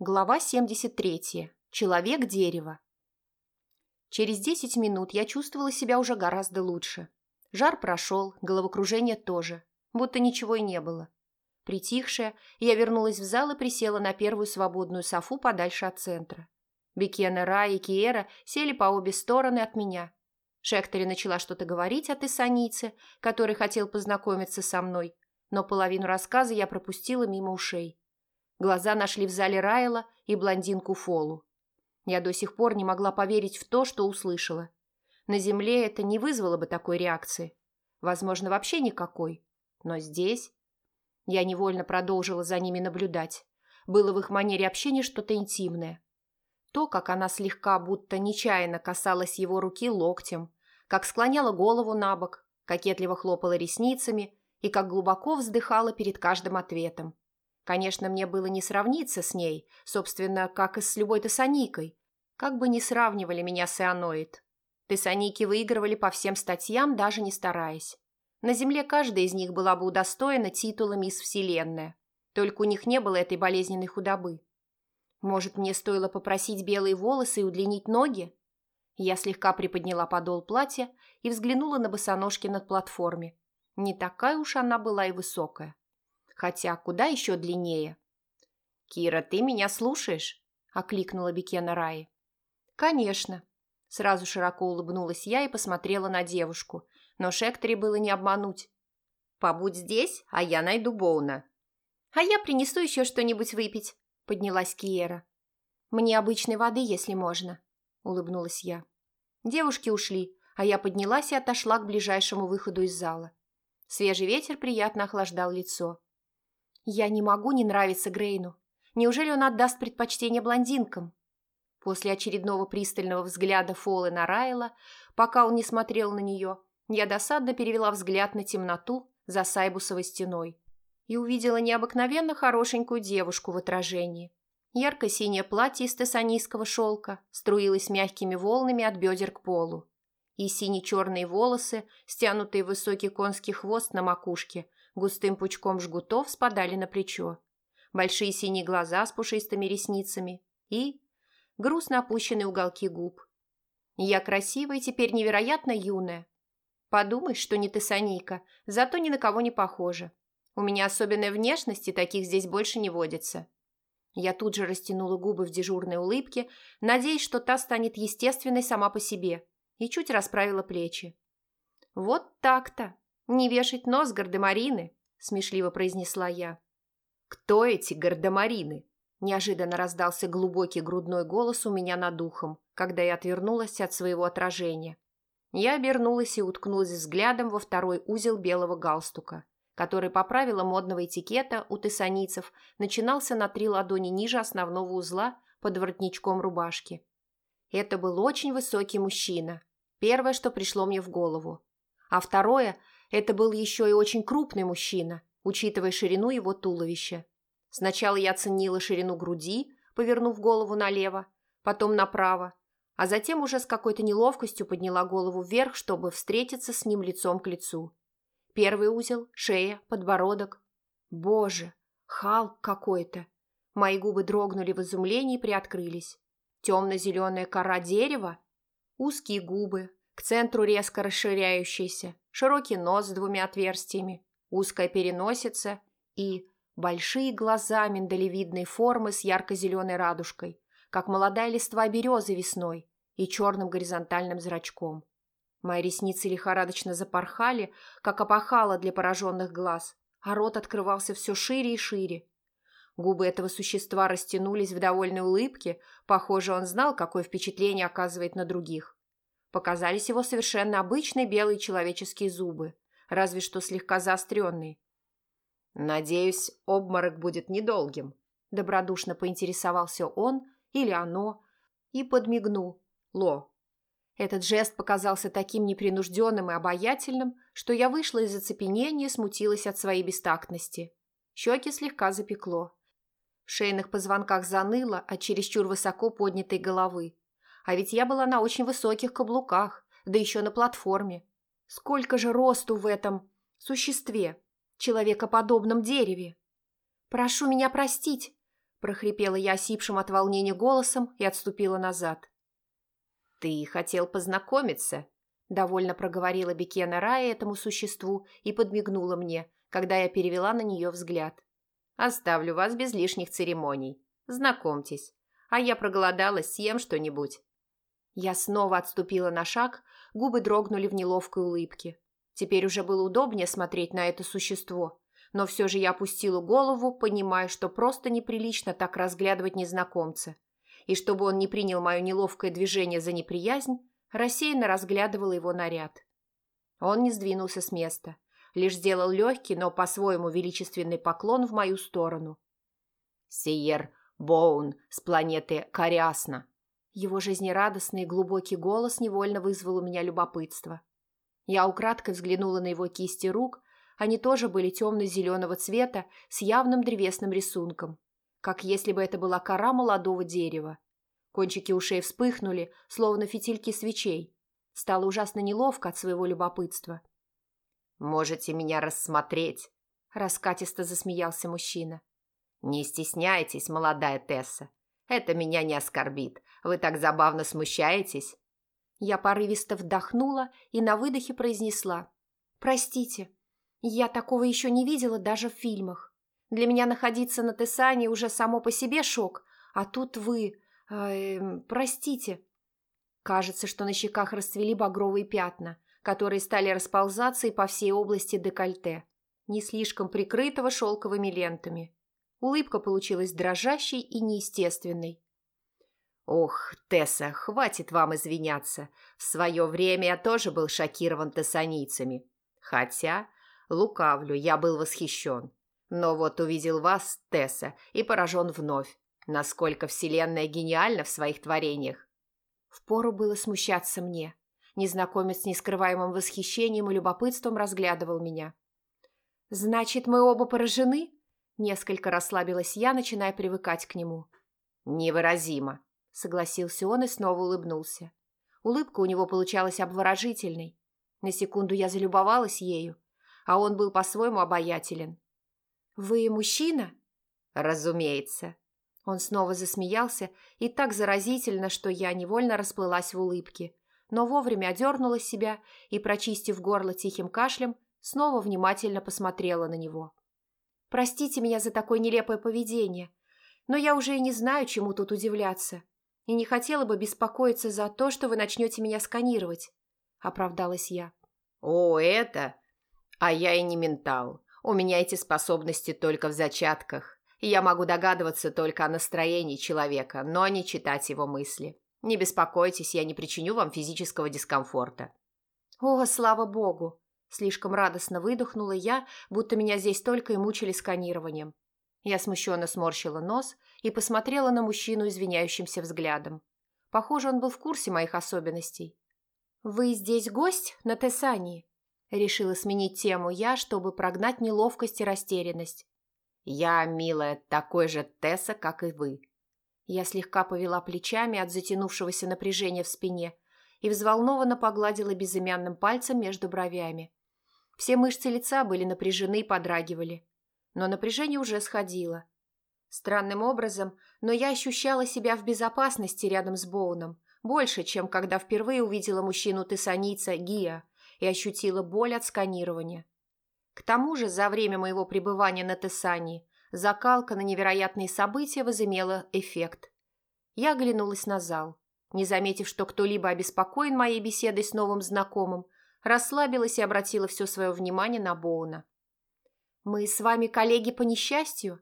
Глава 73. Человек-дерево. Через 10 минут я чувствовала себя уже гораздо лучше. Жар прошел, головокружение тоже, будто ничего и не было. Притихшая, я вернулась в зал и присела на первую свободную софу подальше от центра. Бекена, Ра и Киера сели по обе стороны от меня. Шектори начала что-то говорить о тессанице, который хотел познакомиться со мной, но половину рассказа я пропустила мимо ушей. Глаза нашли в зале Райла и блондинку Фолу. Я до сих пор не могла поверить в то, что услышала. На Земле это не вызвало бы такой реакции. Возможно, вообще никакой. Но здесь... Я невольно продолжила за ними наблюдать. Было в их манере общения что-то интимное. То, как она слегка, будто нечаянно касалась его руки локтем, как склоняла голову на бок, кокетливо хлопала ресницами и как глубоко вздыхала перед каждым ответом. Конечно, мне было не сравниться с ней, собственно, как и с любой тессаникой. Как бы ни сравнивали меня с Ионоид. Тессаники выигрывали по всем статьям, даже не стараясь. На Земле каждая из них была бы удостоена титула «Мисс Вселенная». Только у них не было этой болезненной худобы. Может, мне стоило попросить белые волосы и удлинить ноги? Я слегка приподняла подол платья и взглянула на босоножки над платформе. Не такая уж она была и высокая хотя куда еще длиннее. «Кира, ты меня слушаешь?» – окликнула Бекена Раи. «Конечно». Сразу широко улыбнулась я и посмотрела на девушку, но Шектори было не обмануть. «Побудь здесь, а я найду Боуна». «А я принесу еще что-нибудь выпить», – поднялась Киера. «Мне обычной воды, если можно», – улыбнулась я. Девушки ушли, а я поднялась и отошла к ближайшему выходу из зала. Свежий ветер приятно охлаждал лицо. Я не могу не нравиться Грейну. Неужели он отдаст предпочтение блондинкам? После очередного пристального взгляда Фолы на Райла, пока он не смотрел на нее, я досадно перевела взгляд на темноту за Сайбусовой стеной и увидела необыкновенно хорошенькую девушку в отражении. Ярко-синее платье из тессанийского шелка струилось мягкими волнами от бедер к полу. И сине-черные волосы, стянутые в высокий конский хвост на макушке, густым пучком жгутов спадали на плечо, большие синие глаза с пушистыми ресницами и грустно опущенные уголки губ. Я красивая и теперь невероятно юная. Подумай, что не ты Саника, зато ни на кого не похожа. У меня особенная внешность, и таких здесь больше не водится. Я тут же растянула губы в дежурной улыбке, надеясь, что та станет естественной сама по себе, и чуть расправила плечи. Вот так-то. «Не вешать нос, гардемарины», – смешливо произнесла я. «Кто эти гардемарины?» – неожиданно раздался глубокий грудной голос у меня над ухом, когда я отвернулась от своего отражения. Я обернулась и уткнулась взглядом во второй узел белого галстука, который по правилам модного этикета у тессаницев начинался на три ладони ниже основного узла под воротничком рубашки. Это был очень высокий мужчина, первое, что пришло мне в голову. А второе – это был еще и очень крупный мужчина, учитывая ширину его туловища. Сначала я оценила ширину груди, повернув голову налево, потом направо, а затем уже с какой-то неловкостью подняла голову вверх, чтобы встретиться с ним лицом к лицу. Первый узел, шея, подбородок. Боже, Халк какой-то. Мои губы дрогнули в изумлении и приоткрылись. Темно-зеленая кора дерева, узкие губы, к центру резко расширяющиеся, широкий нос с двумя отверстиями, узкая переносица и большие глаза миндалевидной формы с ярко-зеленой радужкой, как молодая листва березы весной и черным горизонтальным зрачком. Мои ресницы лихорадочно запорхали, как опахало для пораженных глаз, а рот открывался все шире и шире. Губы этого существа растянулись в довольной улыбке, похоже, он знал, какое впечатление оказывает на других. Показались его совершенно обычные белые человеческие зубы, разве что слегка заостренные. «Надеюсь, обморок будет недолгим», – добродушно поинтересовался он или оно и подмигнул. Ло. Этот жест показался таким непринужденным и обаятельным, что я вышла из оцепенения и смутилась от своей бестактности. Щеки слегка запекло. В шейных позвонках заныло от чересчур высоко поднятой головы. А ведь я была на очень высоких каблуках, да еще на платформе. Сколько же росту в этом существе, человекоподобном дереве? «Прошу меня простить», – прохрипела я осипшим от волнения голосом и отступила назад. «Ты хотел познакомиться?» – довольно проговорила Бекена Рая этому существу и подмигнула мне, когда я перевела на нее взгляд. «Оставлю вас без лишних церемоний. Знакомьтесь. А я проголодалась, съем что-нибудь». Я снова отступила на шаг, губы дрогнули в неловкой улыбке. Теперь уже было удобнее смотреть на это существо, но все же я опустила голову, понимая, что просто неприлично так разглядывать незнакомца. И чтобы он не принял мое неловкое движение за неприязнь, рассеянно разглядывала его наряд. Он не сдвинулся с места, лишь сделал легкий, но по-своему величественный поклон в мою сторону. «Сиер Боун с планеты Кориасна». Его жизнерадостный и глубокий голос невольно вызвал у меня любопытство. Я украдкой взглянула на его кисти рук, они тоже были темно-зеленого цвета с явным древесным рисунком, как если бы это была кора молодого дерева. Кончики ушей вспыхнули, словно фитильки свечей. Стало ужасно неловко от своего любопытства. «Можете меня рассмотреть», – раскатисто засмеялся мужчина. «Не стесняйтесь, молодая Тесса. Это меня не оскорбит. Вы так забавно смущаетесь». Я порывисто вдохнула и на выдохе произнесла. «Простите, я такого еще не видела даже в фильмах. Для меня находиться на Тесане уже само по себе шок, а тут вы... Э, простите. Кажется, что на щеках расцвели багровые пятна, которые стали расползаться и по всей области декольте, не слишком прикрытого шелковыми лентами. Улыбка получилась дрожащей и неестественной. «Ох, Тесса, хватит вам извиняться. В свое время я тоже был шокирован тессанийцами. Хотя Лукавлю, я был восхищен. Но вот увидел вас, Тесса, и поражен вновь, насколько Вселенная гениальна в своих творениях. Впору было смущаться мне. Незнакомец с нескрываемым восхищением и любопытством разглядывал меня. «Значит, мы оба поражены?» Несколько расслабилась я, начиная привыкать к нему. «Невыразимо», — согласился он и снова улыбнулся. Улыбка у него получалась обворожительной. На секунду я залюбовалась ею, а он был по-своему обаятелен. «Вы мужчина?» «Разумеется». Он снова засмеялся и так заразительно, что я невольно расплылась в улыбке, но вовремя одернула себя и, прочистив горло тихим кашлем, снова внимательно посмотрела на него. «Простите меня за такое нелепое поведение, но я уже и не знаю, чему тут удивляться, и не хотела бы беспокоиться за то, что вы начнете меня сканировать», — оправдалась я. «О, это...» А я и не ментал. У меня эти способности только в зачатках. И я могу догадываться только о настроении человека, но не читать его мысли. Не беспокойтесь, я не причиню вам физического дискомфорта». «О, слава богу!» Слишком радостно выдохнула я, будто меня здесь только и мучили сканированием. Я смущенно сморщила нос и посмотрела на мужчину извиняющимся взглядом. Похоже, он был в курсе моих особенностей. «Вы здесь гость на Тесании?» Решила сменить тему я, чтобы прогнать неловкость и растерянность. «Я, милая, такой же Тесса, как и вы». Я слегка повела плечами от затянувшегося напряжения в спине и взволнованно погладила безымянным пальцем между бровями. Все мышцы лица были напряжены и подрагивали. Но напряжение уже сходило. Странным образом, но я ощущала себя в безопасности рядом с Боуном, больше, чем когда впервые увидела мужчину-тессаница Гия – и ощутила боль от сканирования. К тому же за время моего пребывания на Тессании закалка на невероятные события возымела эффект. Я оглянулась на зал. Не заметив, что кто-либо обеспокоен моей беседой с новым знакомым, расслабилась и обратила все свое внимание на Боуна. «Мы с вами коллеги по несчастью?»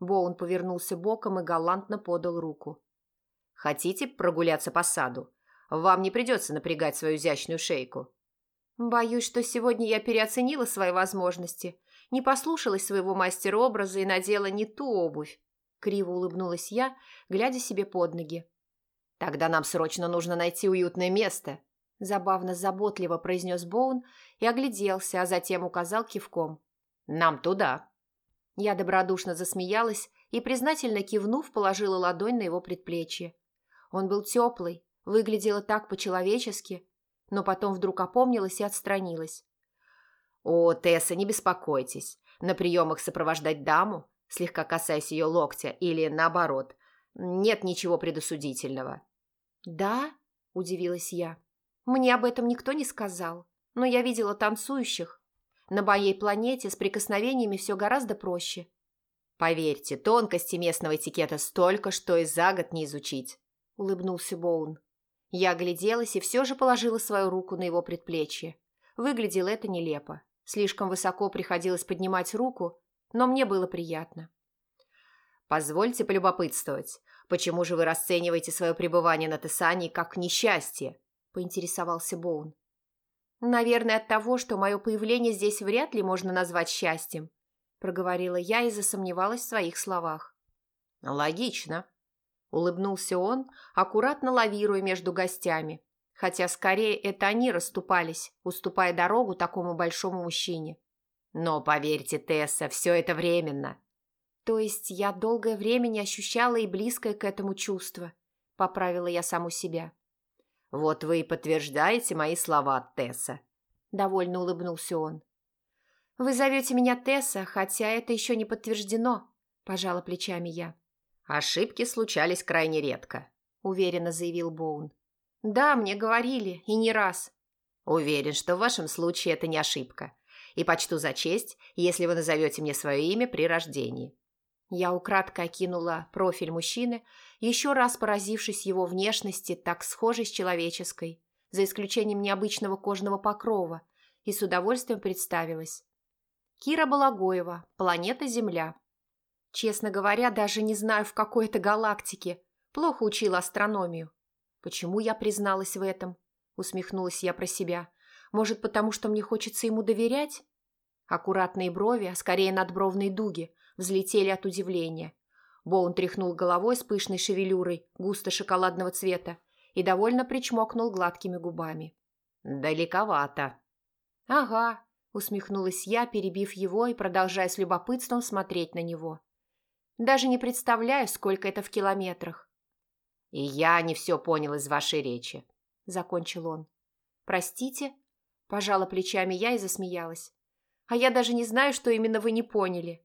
Боун повернулся боком и галантно подал руку. «Хотите прогуляться по саду? Вам не придется напрягать свою изящную шейку. Боюсь, что сегодня я переоценила свои возможности, не послушалась своего мастера образа и надела не ту обувь. Криво улыбнулась я, глядя себе под ноги. «Тогда нам срочно нужно найти уютное место», – забавно заботливо произнес Боун и огляделся, а затем указал кивком. «Нам туда». Я добродушно засмеялась и, признательно кивнув, положила ладонь на его предплечье. Он был теплый, выглядело так по-человечески, но потом вдруг опомнилась и отстранилась. «О, Тесса, не беспокойтесь. На приемах сопровождать даму – слегка касаясь ее локтя, или наоборот. Нет ничего предосудительного. «Да?» – удивилась я. «Мне об этом никто не сказал, но я видела танцующих. На моей планете с прикосновениями все гораздо проще». «Поверьте, тонкости местного этикета столько, что и за год не изучить», – улыбнулся Боун. Я огляделась и все же положила свою руку на его предплечье. Выглядело это нелепо. Слишком высоко приходилось поднимать руку, но мне было приятно. «Позвольте полюбопытствовать, почему же вы расцениваете свое пребывание на Тессании как несчастье?» – поинтересовался Боун. «Наверное, от того, что мое появление здесь вряд ли можно назвать счастьем», – проговорила я и засомневалась в своих словах. «Логично», Улыбнулся он, аккуратно лавируя между гостями. Хотя скорее это они расступались, уступая дорогу такому большому мужчине. Но поверьте, Тесса, все это временно. То есть я долгое время не ощущала и близкое к этому чувство, поправила я саму себя. Вот вы и подтверждаете мои слова, Тесса. Довольно улыбнулся он. Вы зовете меня Тесса, хотя это еще не подтверждено, пожала плечами я. «Ошибки случались крайне редко», – уверенно заявил Боун. «Да, мне говорили, и не раз». «Уверен, что в вашем случае это не ошибка. И почту за честь, если вы назовете мне свое имя при рождении». Я украдкой окинула профиль мужчины, еще раз поразившись его внешности, так схожей с человеческой, за исключением необычного кожного покрова, и с удовольствием представилась. Кира Балагоева, планета Земля. Честно говоря, даже не знаю, в какой это галактике. Плохо учила астрономию. Почему я призналась в этом? Усмехнулась я про себя. Может, потому что мне хочется ему доверять? Аккуратные брови, а скорее надбровные дуги, взлетели от удивления. Боун тряхнул головой с пышной шевелюрой, густо шоколадного цвета, и довольно причмокнул гладкими губами. «Далековато». «Ага», — усмехнулась я, перебив его и продолжая с любопытством смотреть на него. Даже не представляю, сколько это в километрах. И я не все понял из вашей речи, закончил он. Простите, пожала плечами я и засмеялась. А я даже не знаю, что именно вы не поняли.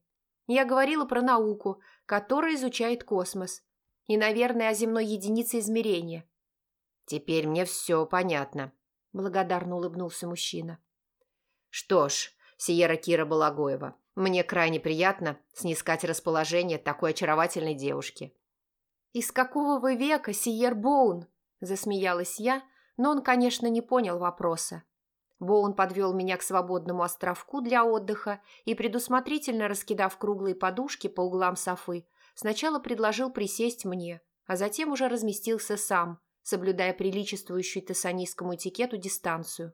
Я говорила про науку, которая изучает космос. И, наверное, о земной единице измерения. Теперь мне все понятно, благодарно улыбнулся мужчина. Что ж, Сиера Кира Балагоева, мне крайне приятно снискать расположение такой очаровательной девушки». «Из какого вы века, Сиер Боун?» – засмеялась я, но он, конечно, не понял вопроса. Боун подвел меня к свободному островку для отдыха и, предусмотрительно раскидав круглые подушки по углам софы, сначала предложил присесть мне, а затем уже разместился сам, соблюдая приличествующую тессанийскому этикету дистанцию.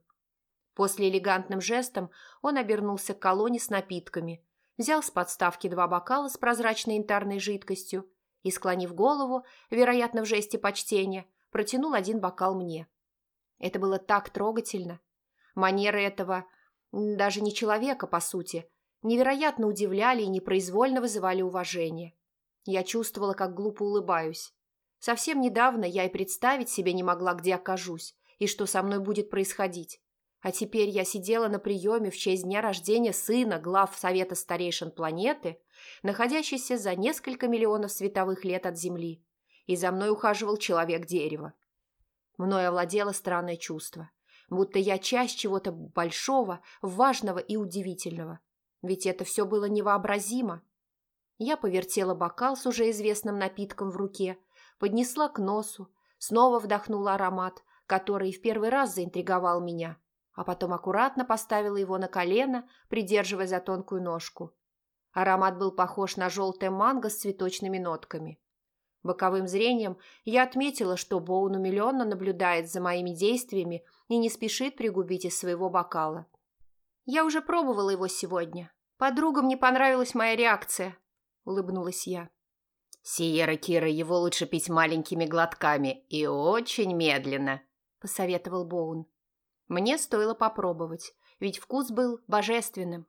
После элегантным жестом он обернулся к колонне с напитками, взял с подставки два бокала с прозрачной янтарной жидкостью и, склонив голову, вероятно, в жесте почтения, протянул один бокал мне. Это было так трогательно. Манеры этого, даже не человека, по сути, невероятно удивляли и непроизвольно вызывали уважение. Я чувствовала, как глупо улыбаюсь. Совсем недавно я и представить себе не могла, где окажусь и что со мной будет происходить. А теперь я сидела на приеме в честь дня рождения сына глав Совета старейшин планеты, находящейся за несколько миллионов световых лет от Земли, и за мной ухаживал человек-дерево. Мною овладело странное чувство, будто я часть чего-то большого, важного и удивительного. Ведь это все было невообразимо. Я повертела бокал с уже известным напитком в руке, поднесла к носу, снова вдохнула аромат, который в первый раз заинтриговал меня – а потом аккуратно поставила его на колено, придерживая за тонкую ножку. Аромат был похож на желтое манго с цветочными нотками. Боковым зрением я отметила, что Боун умиленно наблюдает за моими действиями и не спешит пригубить из своего бокала. «Я уже пробовала его сегодня. Подругам не понравилась моя реакция», — улыбнулась я. «Сиера Кира, его лучше пить маленькими глотками и очень медленно», — посоветовал Боун. Мне стоило попробовать, ведь вкус был божественным.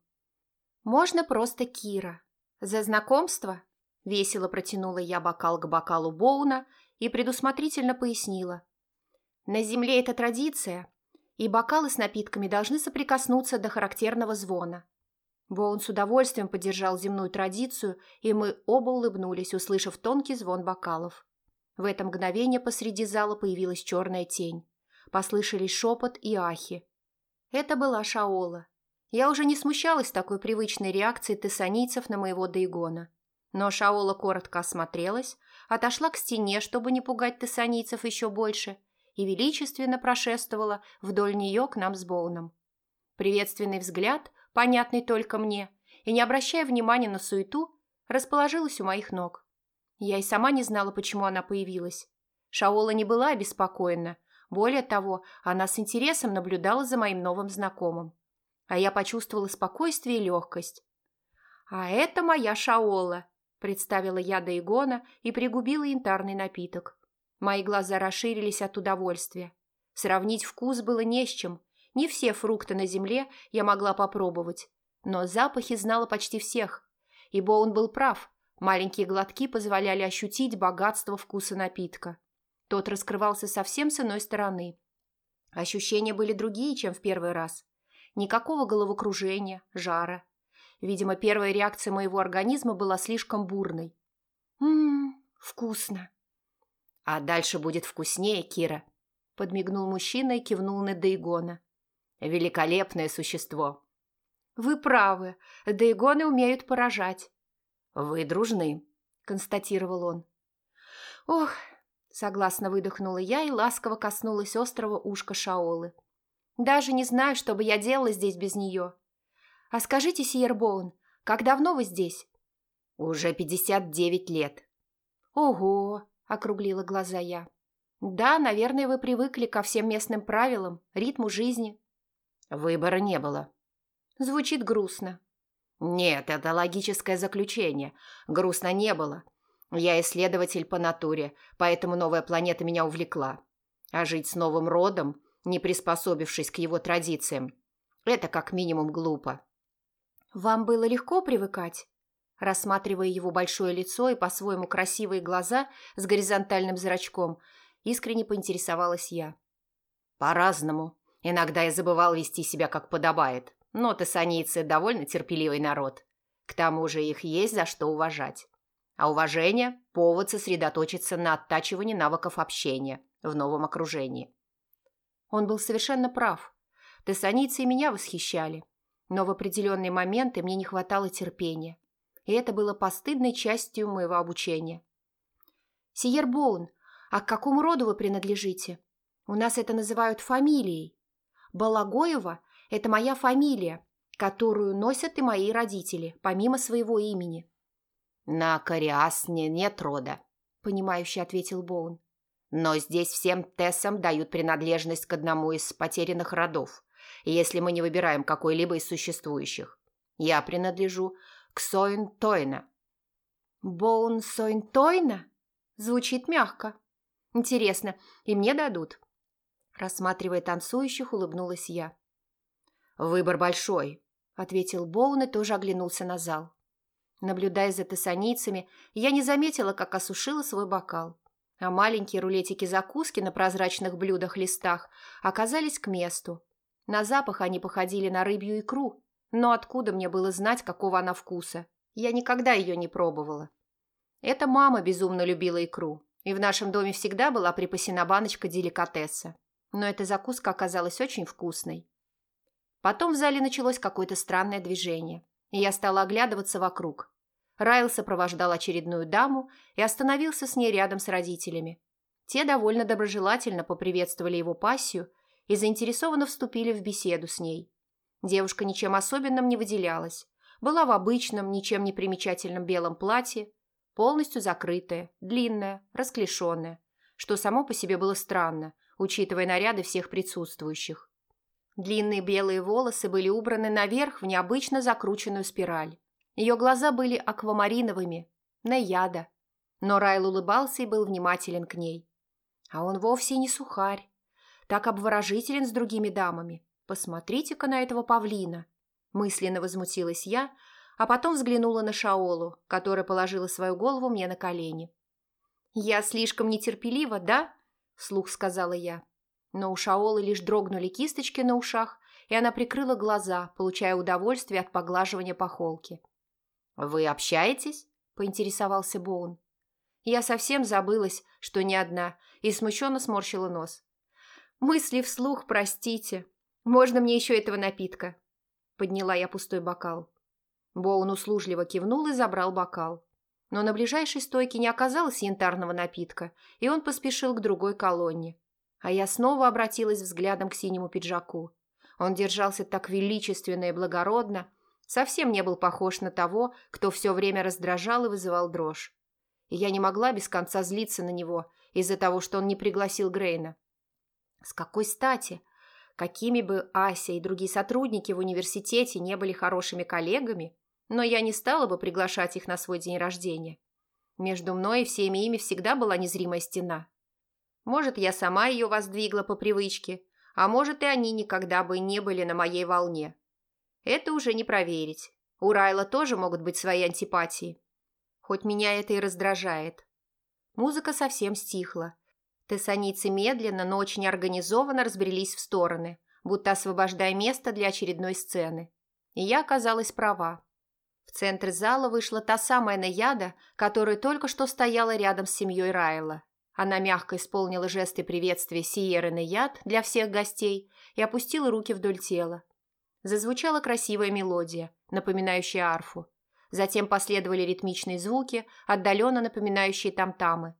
«Можно просто Кира. За знакомство?» Весело протянула я бокал к бокалу Боуна и предусмотрительно пояснила. «На земле это традиция, и бокалы с напитками должны соприкоснуться до характерного звона». Боун с удовольствием поддержал земную традицию, и мы оба улыбнулись, услышав тонкий звон бокалов. В это мгновение посреди зала появилась черная тень. Послышались шепот и ахи. Это была Шаола. Я уже не смущалась такой привычной реакции тессанийцев на моего Дейгона. Но Шаола коротко осмотрелась, отошла к стене, чтобы не пугать тессанийцев еще больше, и величественно прошествовала вдоль нее к нам с Боуном. Приветственный взгляд, понятный только мне, и не обращая внимания на суету, расположилась у моих ног. Я и сама не знала, почему она появилась. Шаола не была обеспокоена. Более того, она с интересом наблюдала за моим новым знакомым. А я почувствовала спокойствие и легкость. «А это моя Шаола», – представила я до Игона и пригубила янтарный напиток. Мои глаза расширились от удовольствия. Сравнить вкус было не с чем. Не все фрукты на земле я могла попробовать. Но запахи знала почти всех. Ибо он был прав. Маленькие глотки позволяли ощутить богатство вкуса напитка. Тот раскрывался совсем с иной стороны. Ощущения были другие, чем в первый раз. Никакого головокружения, жара. Видимо, первая реакция моего организма была слишком бурной. «Ммм, вкусно!» «А дальше будет вкуснее, Кира», – подмигнул мужчина и кивнул на Дейгона. «Великолепное существо». «Вы правы, Дейгоны умеют поражать». «Вы дружны», – констатировал он. «Ох», – согласно выдохнула я и ласково коснулась острого ушка Шаолы. «Даже не знаю, что бы я делала здесь без нее. А скажите, Сиербоун, как давно вы здесь?» «Уже пятьдесят девять лет». «Ого!» – округлила глаза я. «Да, наверное, вы привыкли ко всем местным правилам, ритму жизни». «Выбора не было». Звучит грустно. Нет, это логическое заключение. Грустно не было. Я исследователь по натуре, поэтому новая планета меня увлекла. А жить с новым родом, не приспособившись к его традициям, это как минимум глупо. «Вам было легко привыкать?» Рассматривая его большое лицо и по-своему красивые глаза с горизонтальным зрачком, искренне поинтересовалась я. «По-разному. Иногда я забывал вести себя как подобает. Но тессанийцы довольно терпеливый народ. К тому же их есть за что уважать. А уважение – повод сосредоточиться на оттачивании навыков общения в новом окружении. Он был совершенно прав. Тессанийцы меня восхищали. Но в определенные моменты мне не хватало терпения. И это было постыдной частью моего обучения. «Сиер Боун, а к какому роду вы принадлежите? У нас это называют фамилией. Балагоева это моя фамилия, которую носят и мои родители, помимо своего имени». «На Кориасне нет рода», – понимающе ответил Боун. «Но здесь всем Тессам дают принадлежность к одному из потерянных родов, если мы не выбираем какой-либо из существующих. Я принадлежу к Сойн Тойна». «Боун Сойн Тойна?» Звучит мягко. Интересно, и мне дадут?» Рассматривая танцующих, улыбнулась я. «Выбор большой», – ответил Боун и тоже оглянулся на зал. Наблюдая за тессаницами, я не заметила, как осушила свой бокал. А маленькие рулетики закуски на прозрачных блюдах-листах оказались к месту. На запах они походили на рыбью икру, но откуда мне было знать, какого она вкуса? Я никогда ее не пробовала. Эта мама безумно любила икру, и в нашем доме всегда была припасена баночка деликатеса. Но эта закуска оказалась очень вкусной. Потом в зале началось какое-то странное движение, и я стала оглядываться вокруг. Райл сопровождал очередную даму и остановился с ней рядом с родителями. Те довольно доброжелательно поприветствовали его пассию и заинтересованно вступили в беседу с ней. Девушка ничем особенным не выделялась. Была в обычном, ничем не примечательном белом платье, полностью закрытая, длинная, расклешенная, что само по себе было странно, учитывая наряды всех присутствующих. Длинные белые волосы были убраны наверх в необычно закрученную спираль. Ее глаза были аквамариновыми, на яда. Но Райл улыбался и был внимателен к ней. А он вовсе не сухарь. Так обворожителен с другими дамами. Посмотрите-ка на этого павлина. Мысленно возмутилась я, а потом взглянула на Шаолу, которая положила свою голову мне на колени. «Я слишком нетерпелива, да?» – вслух сказала я но у Шаолы лишь дрогнули кисточки на ушах, и она прикрыла глаза, получая удовольствие от поглаживания по холке. «Вы общаетесь?» – поинтересовался Боун. Я совсем забылась, что не одна, и смущенно сморщила нос. «Мысли вслух, простите. Можно мне еще этого напитка?» Подняла я пустой бокал. Боун услужливо кивнул и забрал бокал. Но на ближайшей стойке не оказалось янтарного напитка, и он поспешил к другой колонне. А я снова обратилась взглядом к синему пиджаку. Он держался так величественно и благородно, совсем не был похож на того, кто все время раздражал и вызывал дрожь. И я не могла без конца злиться на него из-за того, что он не пригласил Грейна. С какой стати? Какими бы Ася и другие сотрудники в университете не были хорошими коллегами, но я не стала бы приглашать их на свой день рождения. Между мной и всеми ими всегда была незримая стена. Может, я сама ее воздвигла по привычке, а может, и они никогда бы не были на моей волне. Это уже не проверить. У Райла тоже могут быть свои антипатии. Хоть меня это и раздражает. Музыка совсем стихла. Тессаницы медленно, но очень организованно разбрелись в стороны, будто освобождая место для очередной сцены. И я оказалась права. В центр зала вышла та самая Наяда, которая только что стояла рядом с семьей Райла. Она мягко исполнила жесты приветствия Сиеры Наяд для всех гостей и опустила руки вдоль тела. Зазвучала красивая мелодия, напоминающая арфу. Затем последовали ритмичные звуки, отдаленно напоминающие там-тамы.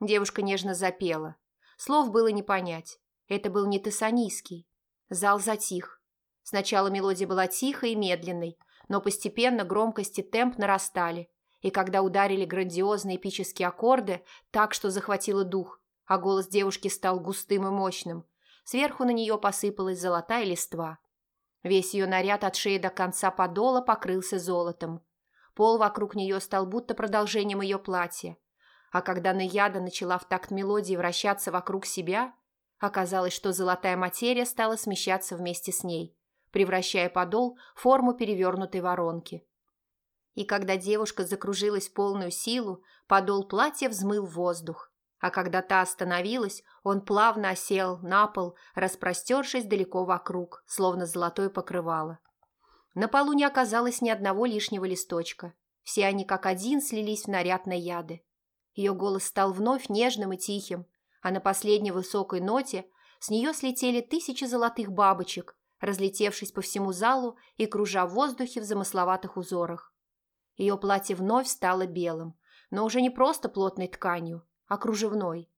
Девушка нежно запела. Слов было не понять. Это был не тессанийский. Зал затих. Сначала мелодия была тихой и медленной, но постепенно громкость и темп нарастали, и когда ударили грандиозные эпические аккорды, так что захватило дух, а голос девушки стал густым и мощным, сверху на нее посыпалась золотая листва. Весь ее наряд от шеи до конца подола покрылся золотом. Пол вокруг нее стал будто продолжением ее платья. А когда Наяда начала в такт мелодии вращаться вокруг себя, оказалось, что золотая материя стала смещаться вместе с ней, превращая подол в форму перевернутой воронки. И когда девушка закружилась в полную силу, подол платья взмыл воздух. А когда та остановилась, он плавно осел на пол, распростершись далеко вокруг, словно золотое покрывало. На полу не оказалось ни одного лишнего листочка. Все они как один слились в наряд на яды. Ее голос стал вновь нежным и тихим, а на последней высокой ноте с нее слетели тысячи золотых бабочек, разлетевшись по всему залу и кружа в воздухе в замысловатых узорах. Ее платье вновь стало белым, но уже не просто плотной тканью, а кружевной.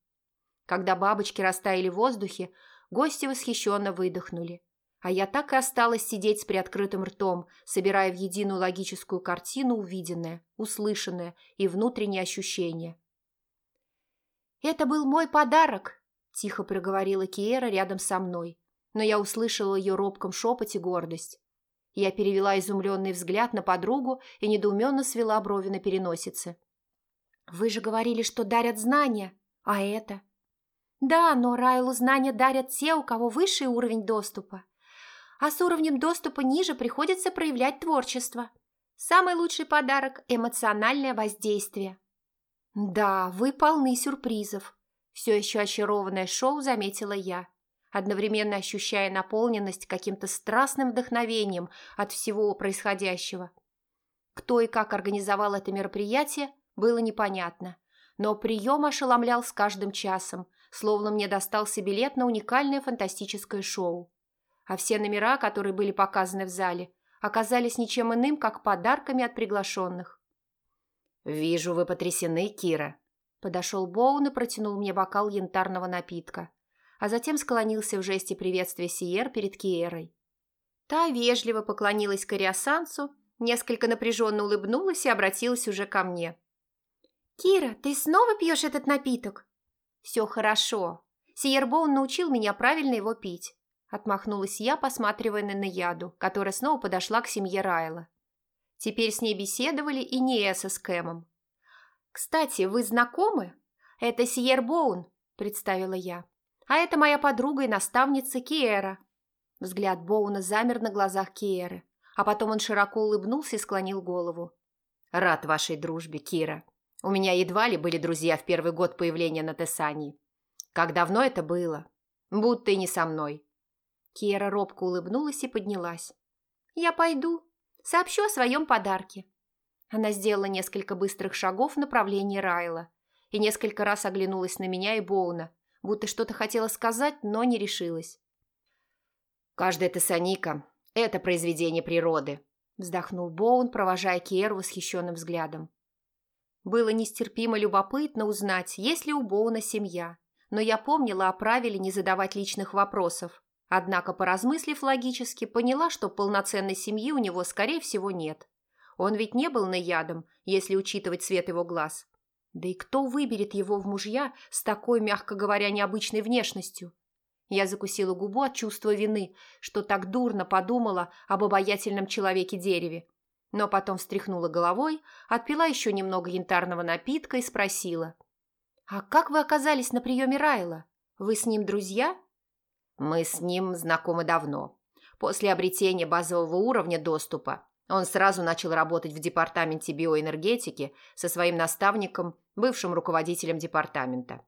Когда бабочки растаяли в воздухе, гости восхищенно выдохнули. А я так и осталась сидеть с приоткрытым ртом, собирая в единую логическую картину увиденное, услышанное и внутренние ощущения. «Это был мой подарок», – тихо проговорила Киера рядом со мной, но я услышала ее робком шепоте гордость. Я перевела изумленный взгляд на подругу и недоуменно свела брови на переносице. «Вы же говорили, что дарят знания, а это?» «Да, но Райлу знания дарят те, у кого высший уровень доступа. А с уровнем доступа ниже приходится проявлять творчество. Самый лучший подарок – эмоциональное воздействие». «Да, вы полны сюрпризов», – все еще очарованное шоу заметила я одновременно ощущая наполненность каким-то страстным вдохновением от всего происходящего. Кто и как организовал это мероприятие, было непонятно, но прием ошеломлял с каждым часом, словно мне достался билет на уникальное фантастическое шоу. А все номера, которые были показаны в зале, оказались ничем иным, как подарками от приглашенных. «Вижу, вы потрясены, Кира», Подошел Боун и протянул мне бокал янтарного напитка а затем склонился в жесте приветствия Сиер перед Киерой. Та вежливо поклонилась кориасанцу, несколько напряженно улыбнулась и обратилась уже ко мне. «Кира, ты снова пьешь этот напиток?» «Все хорошо. Сиер Боун научил меня правильно его пить», отмахнулась я, посматривая на Наяду, которая снова подошла к семье Райла. Теперь с ней беседовали и Ниэса с Кэмом. «Кстати, вы знакомы?» «Это Сиер Боун», – представила я. А это моя подруга и наставница Киэра». Взгляд Боуна замер на глазах Киэры, а потом он широко улыбнулся и склонил голову. «Рад вашей дружбе, Кира. У меня едва ли были друзья в первый год появления на Тессании. Как давно это было? Будто и не со мной». Киера робко улыбнулась и поднялась. «Я пойду. Сообщу о своем подарке». Она сделала несколько быстрых шагов в направлении Райла и несколько раз оглянулась на меня и Боуна, будто что-то хотела сказать, но не решилась. «Каждая тессаника – это произведение природы», – вздохнул Боун, провожая Киеру восхищенным взглядом. Было нестерпимо любопытно узнать, есть ли у Боуна семья, но я помнила о правиле не задавать личных вопросов, однако, поразмыслив логически, поняла, что полноценной семьи у него, скорее всего, нет. Он ведь не был наядом, если учитывать цвет его глаз. Да и кто выберет его в мужья с такой, мягко говоря, необычной внешностью? Я закусила губу от чувства вины, что так дурно подумала об обаятельном человеке-дереве. Но потом встряхнула головой, отпила еще немного янтарного напитка и спросила. «А как вы оказались на приеме Райла? Вы с ним друзья?» «Мы с ним знакомы давно. После обретения базового уровня доступа он сразу начал работать в департаменте биоэнергетики со своим наставником, бывшим руководителем департамента.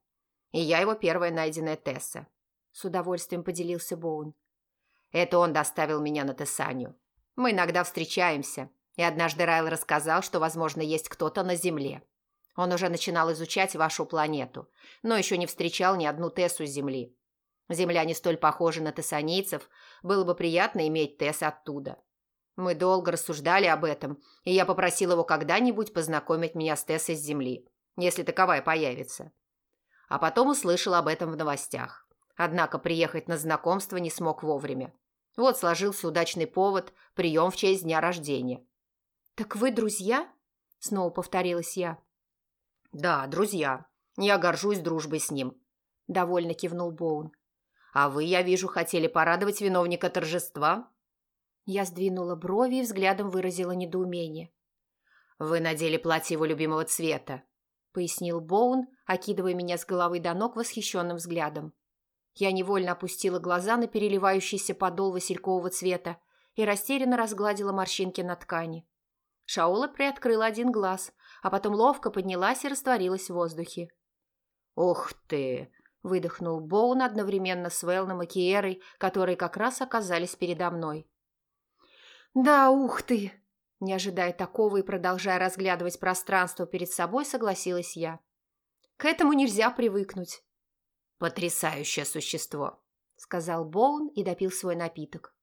И я его первая найденная Тесса. С удовольствием поделился Боун. Это он доставил меня на Тессанию. Мы иногда встречаемся, и однажды Райл рассказал, что, возможно, есть кто-то на Земле. Он уже начинал изучать вашу планету, но еще не встречал ни одну Тессу Земли. Земля не столь похожа на тессанийцев, было бы приятно иметь Тесс оттуда. Мы долго рассуждали об этом, и я попросил его когда-нибудь познакомить меня с Тессой с Земли, если таковая появится. А потом услышал об этом в новостях. Однако приехать на знакомство не смог вовремя. Вот сложился удачный повод – прием в честь дня рождения. «Так вы друзья?» – снова повторилась я. «Да, друзья. Я горжусь дружбой с ним», – довольно кивнул Боун. «А вы, я вижу, хотели порадовать виновника торжества?» Я сдвинула брови и взглядом выразила недоумение. «Вы надели платье его любимого цвета», — пояснил Боун, окидывая меня с головы до ног восхищенным взглядом. Я невольно опустила глаза на переливающийся подол василькового цвета и растерянно разгладила морщинки на ткани. Шаула приоткрыла один глаз, а потом ловко поднялась и растворилась в воздухе. «Ух ты!» – выдохнул Боун одновременно с Велном и Киерой, которые как раз оказались передо мной. «Да, ух ты!» Не ожидая такого и продолжая разглядывать пространство перед собой, согласилась я. «К этому нельзя привыкнуть». «Потрясающее существо», — сказал Боун и допил свой напиток.